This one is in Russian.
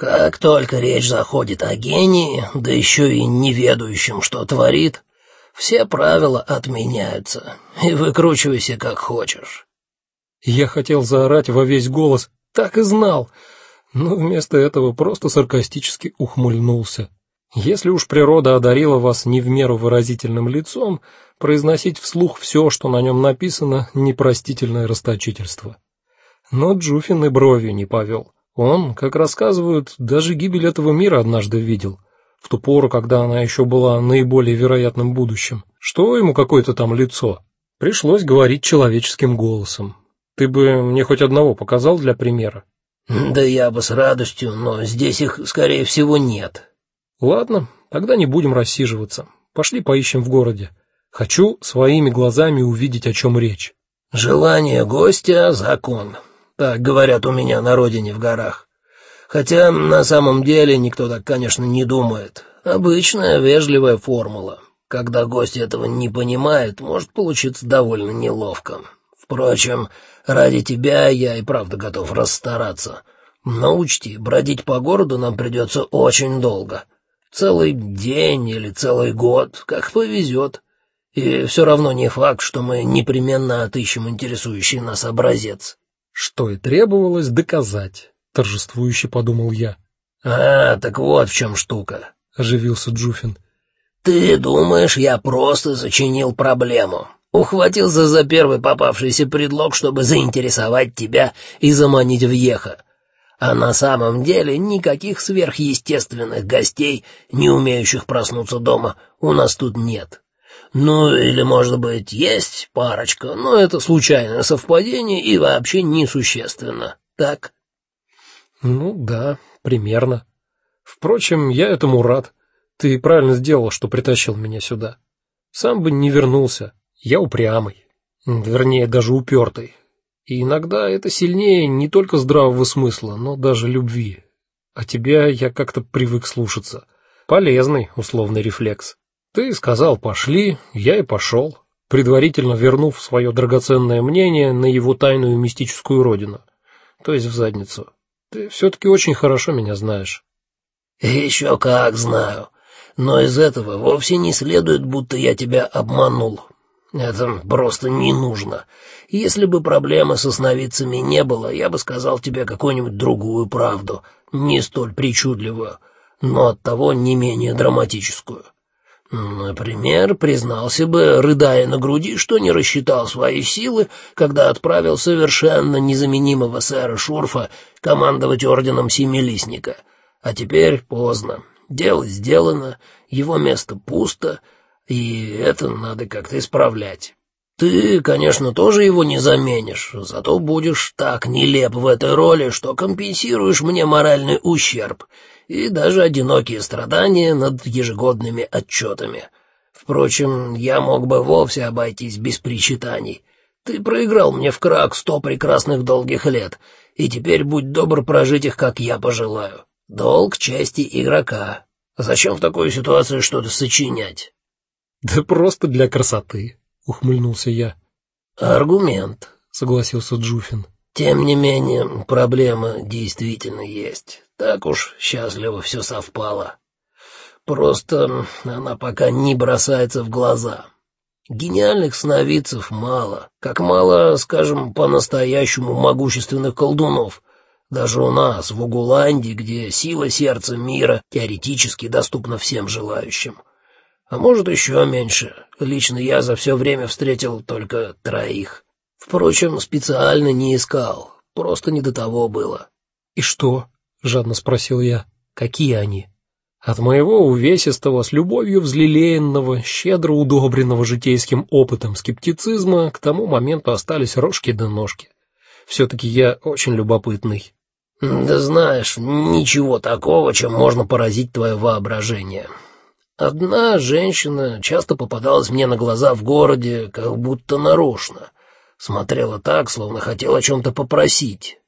Как только речь заходит о гении, да еще и неведающем, что творит, все правила отменяются, и выкручивайся как хочешь. Я хотел заорать во весь голос, так и знал, но вместо этого просто саркастически ухмыльнулся. Если уж природа одарила вас не в меру выразительным лицом, произносить вслух все, что на нем написано, непростительное расточительство. Но Джуфин и бровью не повел. Он, как рассказывают, даже гибель этого мира однажды видел, в ту пору, когда она еще была наиболее вероятным будущим. Что ему какое-то там лицо? Пришлось говорить человеческим голосом. Ты бы мне хоть одного показал для примера? Да я бы с радостью, но здесь их, скорее всего, нет. Ладно, тогда не будем рассиживаться. Пошли поищем в городе. Хочу своими глазами увидеть, о чем речь. Желание гостя закон. Так говорят у меня на родине в горах. Хотя на самом деле никто так, конечно, не думает. Обычная вежливая формула. Когда гость этого не понимает, может получиться довольно неловко. Впрочем, ради тебя я и правда готов расстараться. Но учти, бродить по городу нам придется очень долго. Целый день или целый год, как повезет. И все равно не факт, что мы непременно отыщем интересующий нас образец что и требовалось доказать, торжествующе подумал я. А, так вот в чем штука, оживился Джуфин. Ты думаешь, я просто зачинил проблему? Ухватился за первый попавшийся предлог, чтобы заинтересовать тебя и заманить в Еха. А на самом деле никаких сверхъестественных гостей, не умеющих проснуться дома, у нас тут нет. Ну, или, может быть, есть парочка, но это случайное совпадение и вообще несущественно. Так? Ну да, примерно. Впрочем, я этому рад. Ты правильно сделал, что притащил меня сюда. Сам бы не вернулся. Я упрямый, вернее, даже упертый. И иногда это сильнее не только здравого смысла, но даже любви. А тебя я как-то привык слушаться. Полезный условный рефлекс. Ты сказал: "Пошли", я и пошел, предварительно вернув свое драгоценное мнение на его тайную мистическую родину, то есть в задницу. Ты все таки очень хорошо меня знаешь. Еще как знаю. Но из этого вовсе не следует, будто я тебя обманул. Это просто не нужно. Если бы проблемы со сновидцами не было, я бы сказал тебе какую-нибудь другую правду, не столь причудливую, но оттого не менее драматическую. Например, признался бы, рыдая на груди, что не рассчитал свои силы, когда отправил совершенно незаменимого сэра Шурфа командовать орденом Семилистника. А теперь поздно. Дело сделано, его место пусто, и это надо как-то исправлять. Ты, конечно, тоже его не заменишь, зато будешь так нелеп в этой роли, что компенсируешь мне моральный ущерб и даже одинокие страдания над ежегодными отчетами. Впрочем, я мог бы вовсе обойтись без причитаний. Ты проиграл мне в крак сто прекрасных долгих лет, и теперь будь добр прожить их, как я пожелаю. Долг чести игрока. Зачем в такой ситуации что-то сочинять? Да просто для красоты, ухмыльнулся я. Аргумент, согласился Джуфин. Тем не менее, проблема действительно есть. Так уж счастливо все совпало. Просто она пока не бросается в глаза. Гениальных сновидцев мало, как мало, скажем, по-настоящему могущественных колдунов. Даже у нас, в Угуланде, где сила сердца мира теоретически доступна всем желающим. А может, еще меньше. Лично я за все время встретил только троих. Впрочем, специально не искал, просто не до того было. И что? жадно спросил я. Какие они? От моего увесистого, с любовью взлелеянного, щедро удобренного житейским опытом скептицизма к тому моменту остались рожки да ножки. все таки я очень любопытный. Да знаешь, ничего такого, чем можно поразить твое воображение. Одна женщина часто попадалась мне на глаза в городе, как будто нарочно. Смотрела так, словно хотела о чем то попросить,